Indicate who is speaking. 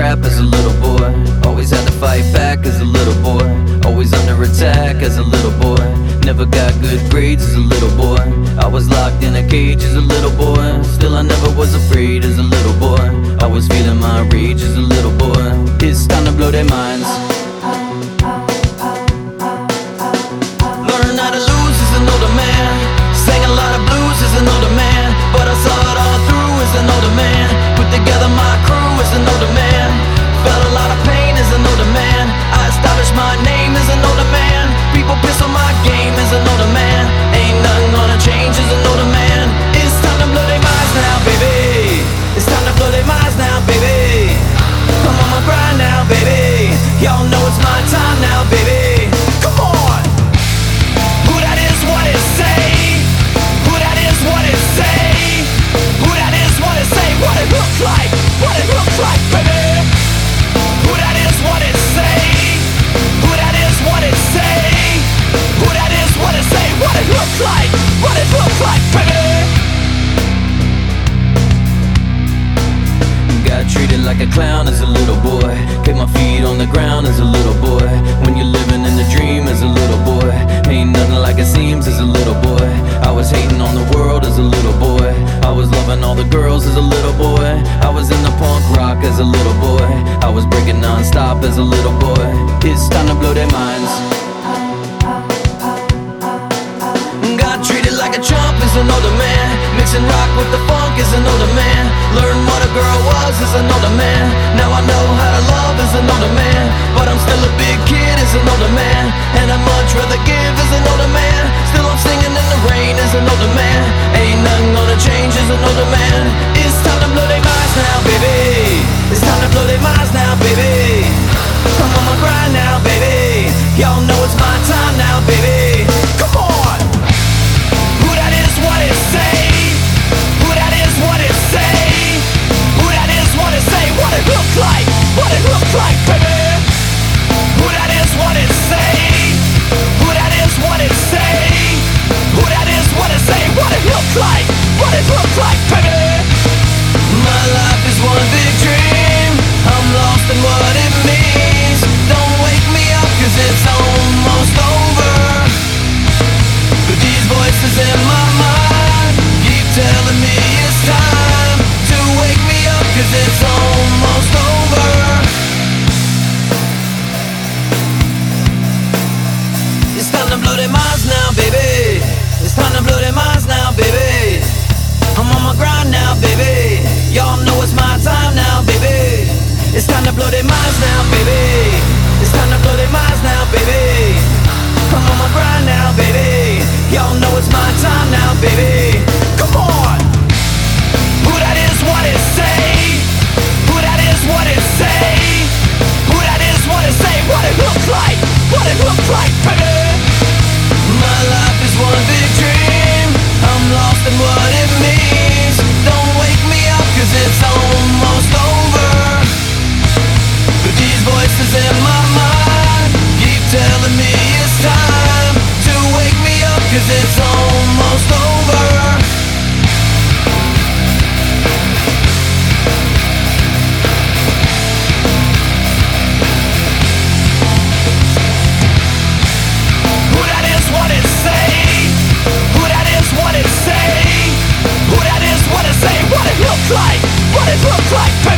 Speaker 1: crap as a little boy. Always had to fight back as a little boy. Always under attack as a little boy. Never got good grades as a little boy. I was locked in a cage as a little boy. Still, I never was afraid as a little boy. I was feeling my rage as a little boy. It's time to blow their minds. Like a clown as a little boy. Kept my feet on the ground as a little boy. When you're living in the dream as a little boy, ain't nothing like it seems as a little boy. I was hating on the world as a little boy. I was loving all the girls as a little boy. I was in the punk rock as a little boy. I was breaking non-stop as a little boy. It's time to blow their minds. Got treated like a chump as an older man. Mixing rock with the funk as an older man. Learned what a girl was as an older man. Now I know how to love as an older man. But I'm still a big kid as an older man. And I'd much rather give as an older man. Still I'm singing in the rain as an older man. Ain't nothing gonna change as an older man. It's time to blow their minds now, baby. It's time to blow their minds now, baby. Like, baby? Who that is, what it? Who that is, what it? Who that is, what it say? What it like? What it like? My life is one big dream. I'm lost in what it means. Don't wake me up, cause it's almost over. But these voices in my mind keep telling me it's time to wake me up, cause it's almost look like?